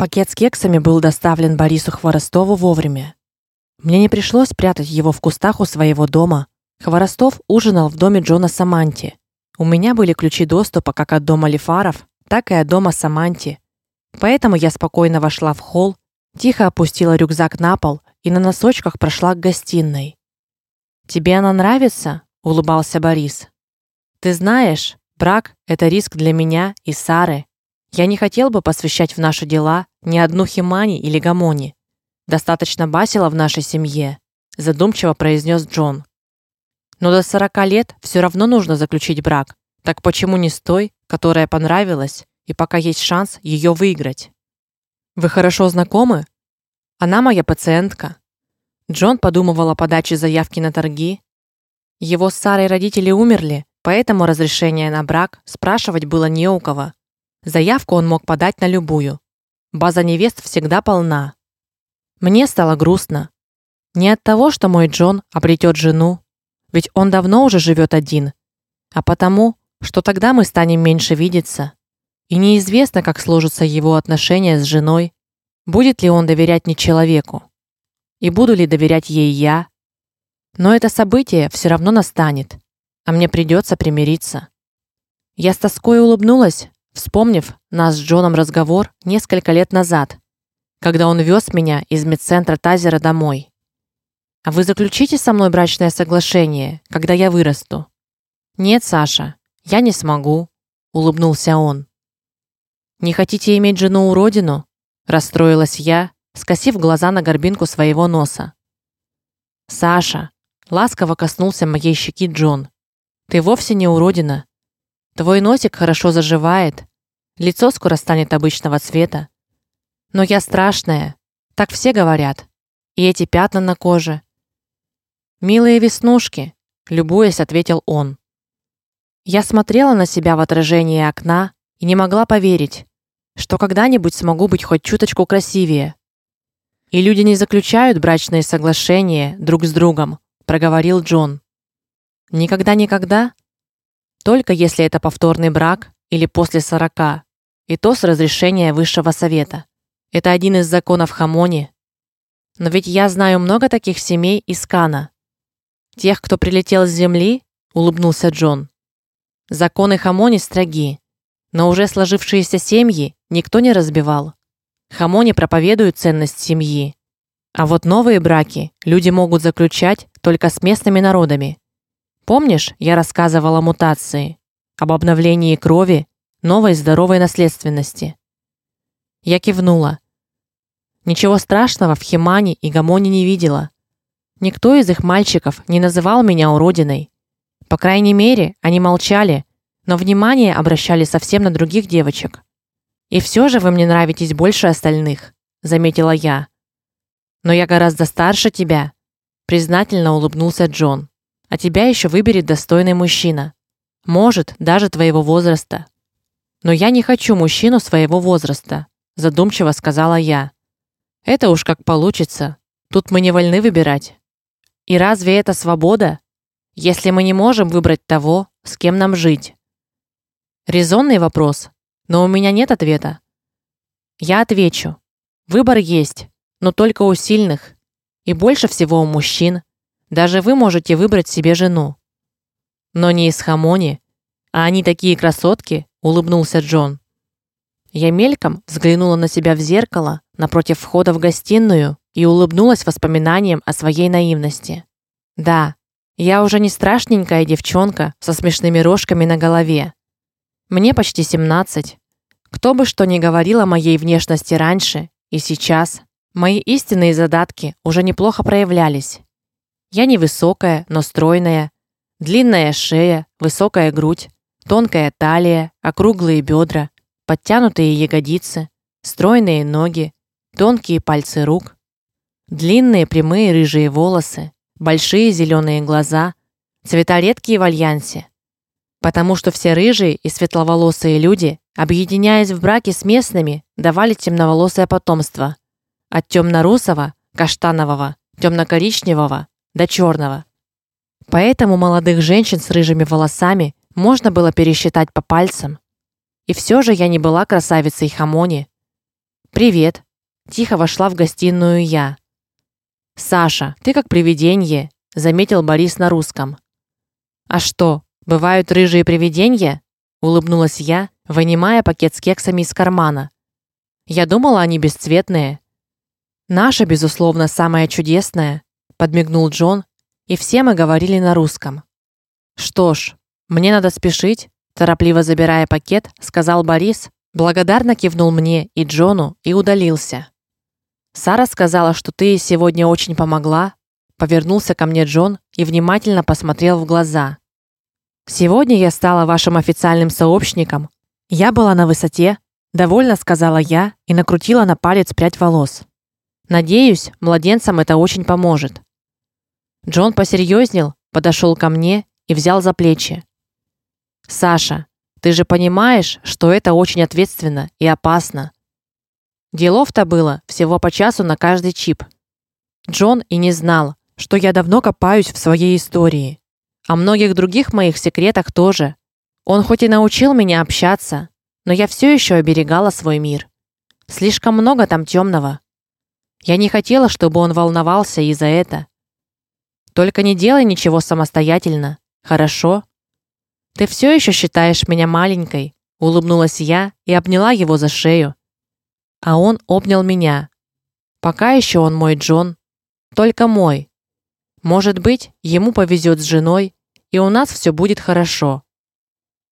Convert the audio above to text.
Пакет с кексами был доставлен Борису Хворостову вовремя. Мне не пришлось прятать его в кустах у своего дома. Хворостов ужинал в доме Джона Саманти. У меня были ключи доступа как от дома Лифаров, так и от дома Саманти. Поэтому я спокойно вошла в холл, тихо опустила рюкзак на пол и на носочках прошла к гостиной. Тебе она нравится? улыбался Борис. Ты знаешь, брак это риск для меня и Сары. Я не хотел бы посвящать в наши дела ни одну Химани или Гамони. Достаточно Басила в нашей семье, задумчиво произнес Джон. Но до 40 лет все равно нужно заключить брак. Так почему не с той, которая понравилась, и пока есть шанс ее выиграть? Вы хорошо знакомы? Она моя пациентка. Джон подумывал о подаче заявки на торги. Его старые родители умерли, поэтому разрешение на брак спрашивать было не у кого. Заявку он мог подать на любую. База невест всегда полна. Мне стало грустно. Не от того, что мой Джон обретет жену, ведь он давно уже живет один, а потому, что тогда мы станем меньше видеться. И неизвестно, как сложатся его отношения с женой, будет ли он доверять не человеку. И буду ли доверять ей я? Но это событие все равно настанет, а мне придется примириться. Я с тоской улыбнулась, вспомнив наш с Джоном разговор несколько лет назад, когда он вез меня из медцентра Тазера домой. А вы заключите со мной брачное соглашение, когда я вырасту? Нет, Саша, я не смогу, улыбнулся он. Не хотите иметь жену уродину? расстроилась я, скосив глаза на горбинку своего носа. Саша, ласково коснулся моей щеки Джон. Ты вовсе не уродина. Твой носик хорошо заживает, лицо скоро станет обычного цвета. Но я страшная, так все говорят. И эти пятна на коже. Милые веснушки, любуясь, ответил он. Я смотрела на себя в отражении окна и не могла поверить, что когда-нибудь смогу быть хоть чуточку красивее. И люди не заключают брачные соглашения друг с другом, проговорил Джон. Никогда никогда только если это повторный брак или после сорока, и то с разрешения высшего совета. Это один из законов Хамони. Но ведь я знаю много таких семей из Кана. Тех, кто прилетел с земли, улыбнулся Джон. Законы Хамони строги, но уже сложившиеся семьи никто не разбивал. Хамони проповедуют ценность семьи. А вот новые браки люди могут заключать только с местными народами. Помнишь, я рассказывала о мутации, об обновлении крови, новой здоровой наследственности? Я кивнула. Ничего страшного в Химане и Гамоне не видела. Никто из их мальчиков не называл меня уродиной. По крайней мере, они молчали, но внимание обращали совсем на других девочек. И все же вы мне нравитесь больше остальных, заметила я. Но я гораздо старше тебя, признательно улыбнулся Джон а тебя еще выберет достойный мужчина. Может, даже твоего возраста. Но я не хочу мужчину своего возраста, задумчиво сказала я. Это уж как получится. Тут мы не вольны выбирать. И разве это свобода, если мы не можем выбрать того, с кем нам жить? Резонный вопрос, но у меня нет ответа. Я отвечу. Выбор есть, но только у сильных, и больше всего у мужчин. Даже вы можете выбрать себе жену. Но не из Хамони, а они такие красотки, улыбнулся Джон. Я мельком взглянула на себя в зеркало напротив входа в гостиную и улыбнулась воспоминаниям о своей наивности. Да, я уже не страшненькая девчонка со смешными рожками на голове. Мне почти 17. Кто бы что ни говорил о моей внешности раньше и сейчас, мои истинные задатки уже неплохо проявлялись. Я невысокая, но стройная, длинная шея, высокая грудь, тонкая талия, округлые бедра, подтянутые ягодицы, стройные ноги, тонкие пальцы рук, длинные прямые рыжие волосы, большие зеленые глаза, цвета редкие в альянсе. Потому что все рыжие и светловолосые люди, объединяясь в браке с местными, давали темноволосое потомство от темно-русого, каштанового, темно-коричневого до черного. Поэтому молодых женщин с рыжими волосами можно было пересчитать по пальцам. И все же я не была красавицей Хамони. Привет. Тихо вошла в гостиную я. Саша, ты как привидение, заметил Борис на русском. А что, бывают рыжие привидения? улыбнулась я, вынимая пакет с кексами из кармана. Я думала, они бесцветные. Наша, безусловно, самая чудесная, подмигнул Джон, и все мы говорили на русском. Что ж, мне надо спешить, торопливо забирая пакет, сказал Борис, благодарно кивнул мне и Джону и удалился. Сара сказала, что ты сегодня очень помогла, повернулся ко мне Джон и внимательно посмотрел в глаза. Сегодня я стала вашим официальным сообщником. Я была на высоте, довольно сказала я и накрутила на палец прядь волос. Надеюсь, младенцам это очень поможет. Джон посерьезнел, подошел ко мне и взял за плечи. Саша, ты же понимаешь, что это очень ответственно и опасно. Делов-то было всего по часу на каждый чип. Джон и не знал, что я давно копаюсь в своей истории, о многих других моих секретах тоже. Он хоть и научил меня общаться, но я все еще оберегала свой мир. Слишком много там темного. Я не хотела, чтобы он волновался из-за этого. Только не делай ничего самостоятельно, хорошо? Ты все еще считаешь меня маленькой, улыбнулась я и обняла его за шею. А он обнял меня. Пока еще он мой Джон, только мой. Может быть, ему повезет с женой, и у нас все будет хорошо.